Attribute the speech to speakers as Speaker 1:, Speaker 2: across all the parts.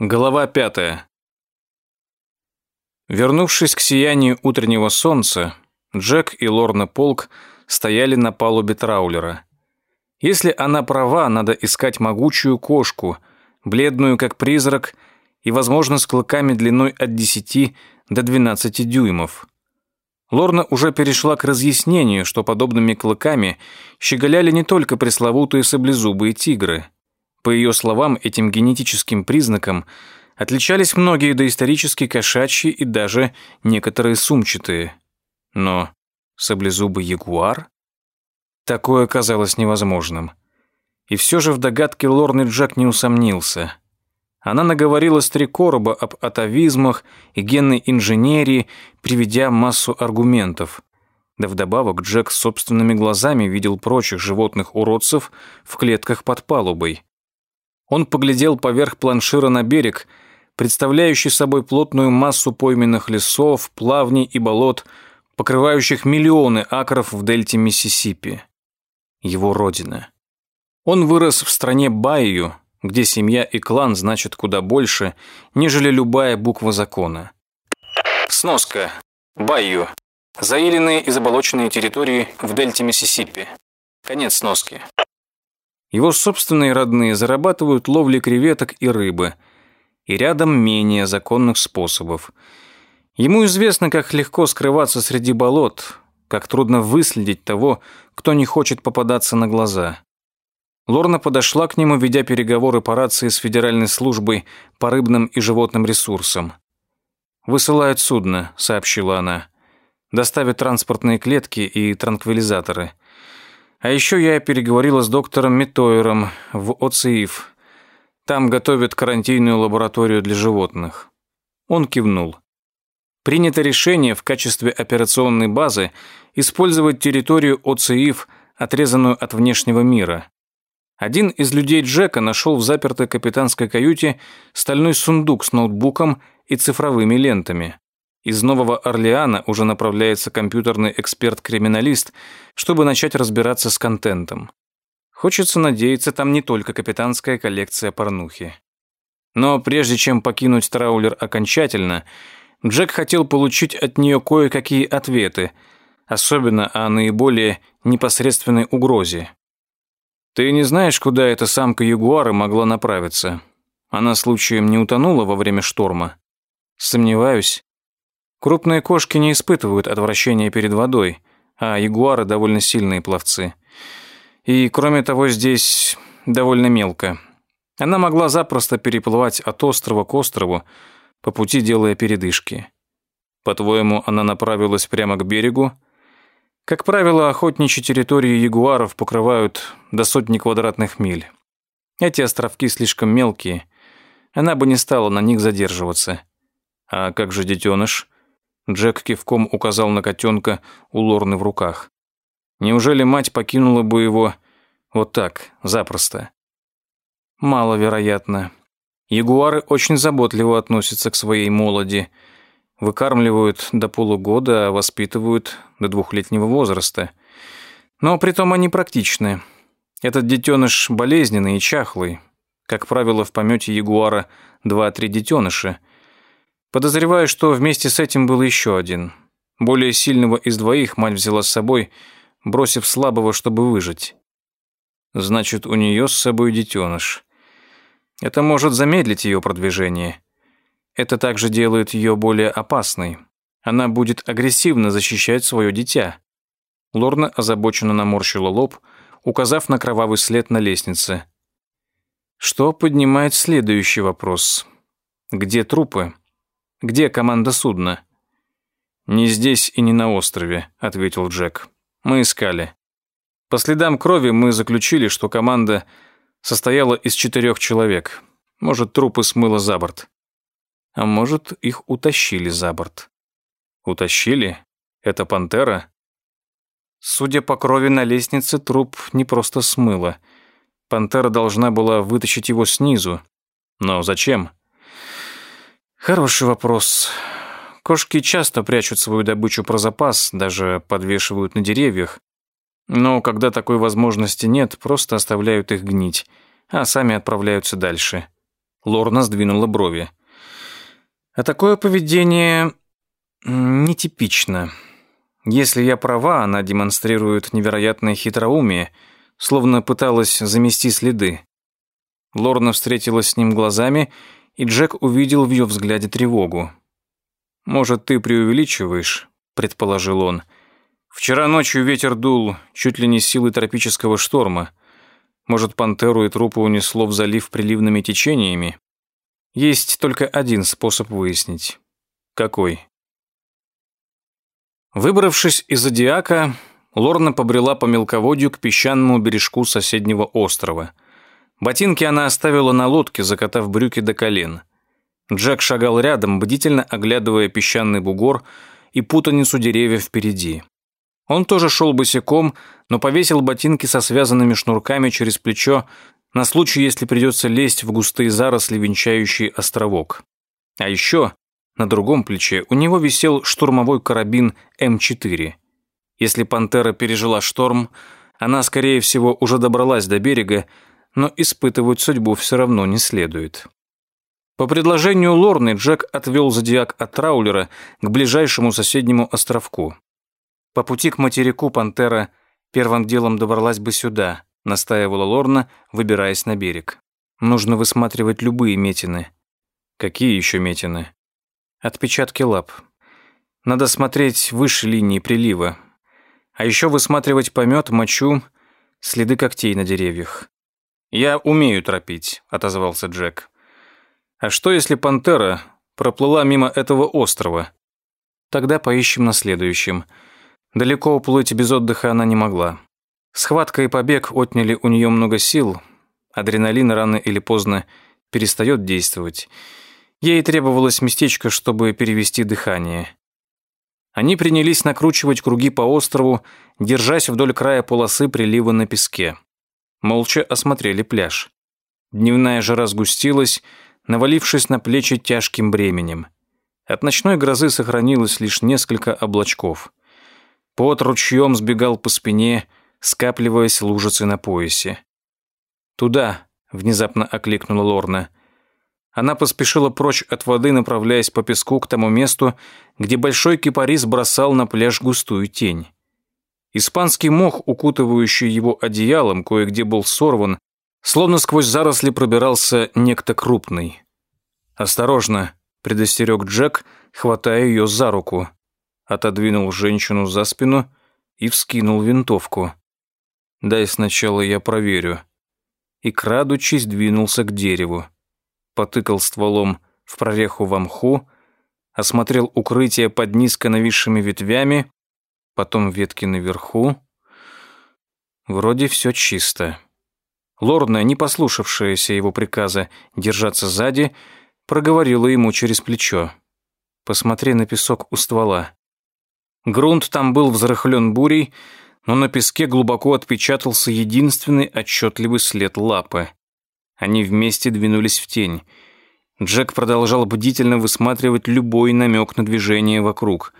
Speaker 1: Глава пятая. Вернувшись к сиянию утреннего солнца, Джек и Лорна Полк стояли на палубе траулера. Если она права, надо искать могучую кошку, бледную как призрак и, возможно, с клыками длиной от 10 до 12 дюймов. Лорна уже перешла к разъяснению, что подобными клыками щеголяли не только пресловутые саблезубые тигры – по ее словам, этим генетическим признаком отличались многие доисторические кошачьи и даже некоторые сумчатые. Но саблезубый ягуар? Такое казалось невозможным. И все же в догадке Лорны Джек не усомнился. Она наговорила с три короба об атовизмах и генной инженерии, приведя массу аргументов. Да вдобавок Джек собственными глазами видел прочих животных-уродцев в клетках под палубой. Он поглядел поверх планшира на берег, представляющий собой плотную массу пойменных лесов, плавней и болот, покрывающих миллионы акров в дельте Миссисипи. Его родина. Он вырос в стране Байю, где семья и клан значат куда больше, нежели любая буква закона. Сноска. Байю. Заиленные и заболоченные территории в дельте Миссисипи. Конец сноски. Его собственные родные зарабатывают ловлей креветок и рыбы. И рядом менее законных способов. Ему известно, как легко скрываться среди болот, как трудно выследить того, кто не хочет попадаться на глаза. Лорна подошла к нему, ведя переговоры по рации с Федеральной службой по рыбным и животным ресурсам. «Высылают судно», — сообщила она. «Доставят транспортные клетки и транквилизаторы». А еще я переговорила с доктором Метойером в ОЦИФ. Там готовят карантинную лабораторию для животных. Он кивнул. Принято решение в качестве операционной базы использовать территорию ОЦИФ, отрезанную от внешнего мира. Один из людей Джека нашел в запертой капитанской каюте стальной сундук с ноутбуком и цифровыми лентами. Из Нового Орлеана уже направляется компьютерный эксперт-криминалист, чтобы начать разбираться с контентом. Хочется надеяться, там не только капитанская коллекция порнухи. Но прежде чем покинуть траулер окончательно, Джек хотел получить от нее кое-какие ответы, особенно о наиболее непосредственной угрозе. «Ты не знаешь, куда эта самка ягуара могла направиться? Она случаем не утонула во время шторма?» «Сомневаюсь. Крупные кошки не испытывают отвращения перед водой, а ягуары довольно сильные пловцы. И, кроме того, здесь довольно мелко. Она могла запросто переплывать от острова к острову, по пути делая передышки. По-твоему, она направилась прямо к берегу? Как правило, охотничьи территории ягуаров покрывают до сотни квадратных миль. Эти островки слишком мелкие. Она бы не стала на них задерживаться. А как же детеныш? Джек кивком указал на котенка у Лорны в руках. Неужели мать покинула бы его вот так, запросто? Маловероятно. Ягуары очень заботливо относятся к своей молоди. Выкармливают до полугода, а воспитывают до двухлетнего возраста. Но притом они практичны. Этот детеныш болезненный и чахлый. Как правило, в помете ягуара два-три детеныша – Подозреваю, что вместе с этим был еще один. Более сильного из двоих мать взяла с собой, бросив слабого, чтобы выжить. Значит, у нее с собой детеныш. Это может замедлить ее продвижение. Это также делает ее более опасной. Она будет агрессивно защищать свое дитя. Лорна озабоченно наморщила лоб, указав на кровавый след на лестнице. Что поднимает следующий вопрос. Где трупы? Где команда судна?» «Не здесь и не на острове», — ответил Джек. «Мы искали. По следам крови мы заключили, что команда состояла из четырех человек. Может, трупы смыло за борт. А может, их утащили за борт. Утащили? Это пантера? Судя по крови на лестнице, труп не просто смыло. Пантера должна была вытащить его снизу. Но зачем? Хороший вопрос. Кошки часто прячут свою добычу про запас, даже подвешивают на деревьях. Но когда такой возможности нет, просто оставляют их гнить, а сами отправляются дальше. Лорна сдвинула брови. А такое поведение нетипично. Если я права, она демонстрирует невероятное хитроумие, словно пыталась замести следы. Лорна встретилась с ним глазами, и Джек увидел в ее взгляде тревогу. «Может, ты преувеличиваешь?» – предположил он. «Вчера ночью ветер дул чуть ли не с силы тропического шторма. Может, пантеру и трупы унесло в залив приливными течениями? Есть только один способ выяснить. Какой?» Выбравшись из Зодиака, Лорна побрела по мелководью к песчаному бережку соседнего острова. Ботинки она оставила на лодке, закатав брюки до колен – Джек шагал рядом, бдительно оглядывая песчаный бугор и путаницу деревьев впереди. Он тоже шел босиком, но повесил ботинки со связанными шнурками через плечо на случай, если придется лезть в густые заросли, венчающие островок. А еще на другом плече у него висел штурмовой карабин М4. Если «Пантера» пережила шторм, она, скорее всего, уже добралась до берега, но испытывать судьбу все равно не следует. По предложению Лорны Джек отвел зодиак от траулера к ближайшему соседнему островку. По пути к материку пантера первым делом добралась бы сюда, настаивала Лорна, выбираясь на берег. Нужно высматривать любые метины. Какие еще метины? Отпечатки лап. Надо смотреть выше линии прилива. А еще высматривать помет, мочу, следы когтей на деревьях. «Я умею тропить», — отозвался Джек. А что, если пантера проплыла мимо этого острова? Тогда поищем на следующем. Далеко уплыть без отдыха она не могла. Схватка и побег отняли у нее много сил. Адреналин рано или поздно перестает действовать. Ей требовалось местечко, чтобы перевести дыхание. Они принялись накручивать круги по острову, держась вдоль края полосы прилива на песке. Молча осмотрели пляж. Дневная жара сгустилась, навалившись на плечи тяжким бременем. От ночной грозы сохранилось лишь несколько облачков. Пот ручьем сбегал по спине, скапливаясь лужицы на поясе. «Туда!» — внезапно окликнула Лорна. Она поспешила прочь от воды, направляясь по песку к тому месту, где большой кипарис бросал на пляж густую тень. Испанский мох, укутывающий его одеялом, кое-где был сорван, Словно сквозь заросли пробирался некто крупный. «Осторожно!» — предостерег Джек, хватая ее за руку. Отодвинул женщину за спину и вскинул винтовку. «Дай сначала я проверю». И, крадучись, двинулся к дереву. Потыкал стволом в прореху в мху, осмотрел укрытие под низко нависшими ветвями, потом ветки наверху. Вроде все чисто. Лорна, не послушавшаяся его приказа держаться сзади, проговорила ему через плечо. «Посмотри на песок у ствола». Грунт там был взрыхлен бурей, но на песке глубоко отпечатался единственный отчетливый след лапы. Они вместе двинулись в тень. Джек продолжал бдительно высматривать любой намек на движение вокруг.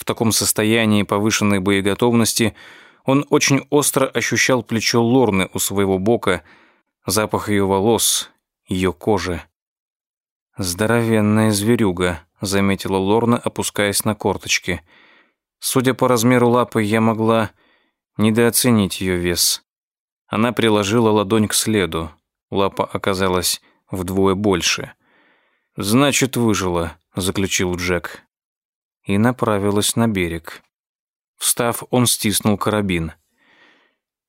Speaker 1: В таком состоянии повышенной боеготовности – он очень остро ощущал плечо Лорны у своего бока, запах ее волос, ее кожи. «Здоровенная зверюга», — заметила Лорна, опускаясь на корточки. Судя по размеру лапы, я могла недооценить ее вес. Она приложила ладонь к следу. Лапа оказалась вдвое больше. «Значит, выжила», — заключил Джек. И направилась на берег. Встав, он стиснул карабин.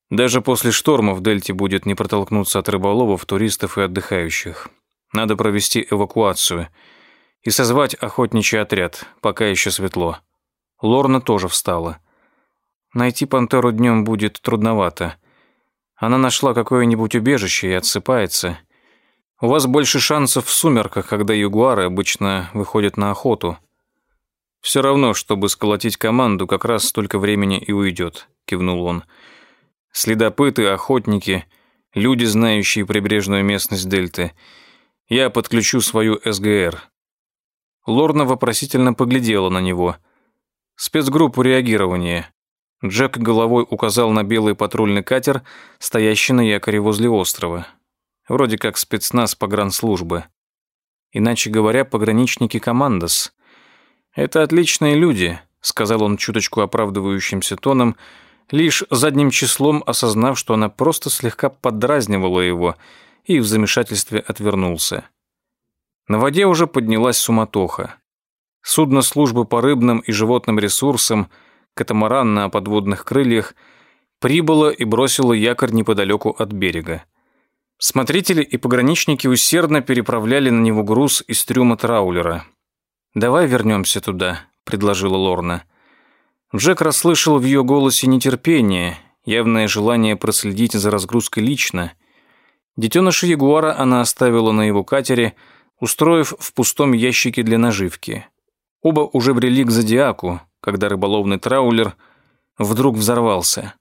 Speaker 1: Даже после шторма в дельте будет не протолкнуться от рыболовов, туристов и отдыхающих. Надо провести эвакуацию и созвать охотничий отряд, пока еще светло. Лорна тоже встала. Найти пантеру днем будет трудновато. Она нашла какое-нибудь убежище и отсыпается. У вас больше шансов в сумерках, когда ягуары обычно выходят на охоту. «Все равно, чтобы сколотить команду, как раз столько времени и уйдет», — кивнул он. «Следопыты, охотники, люди, знающие прибрежную местность Дельты. Я подключу свою СГР». Лорна вопросительно поглядела на него. «Спецгруппу реагирования». Джек головой указал на белый патрульный катер, стоящий на якоре возле острова. вроде как спецназ погранслужбы. Иначе говоря, пограничники командос. Это отличные люди, сказал он чуточку оправдывающимся тоном, лишь задним числом осознав, что она просто слегка подразнивала его, и в замешательстве отвернулся. На воде уже поднялась суматоха. Судно службы по рыбным и животным ресурсам, катамаран на подводных крыльях, прибыло и бросило якорь неподалеку от берега. Смотрители и пограничники усердно переправляли на него груз из трюма траулера. «Давай вернемся туда», — предложила Лорна. Джек расслышал в ее голосе нетерпение, явное желание проследить за разгрузкой лично. Детеныша ягуара она оставила на его катере, устроив в пустом ящике для наживки. Оба уже брели к зодиаку, когда рыболовный траулер вдруг взорвался.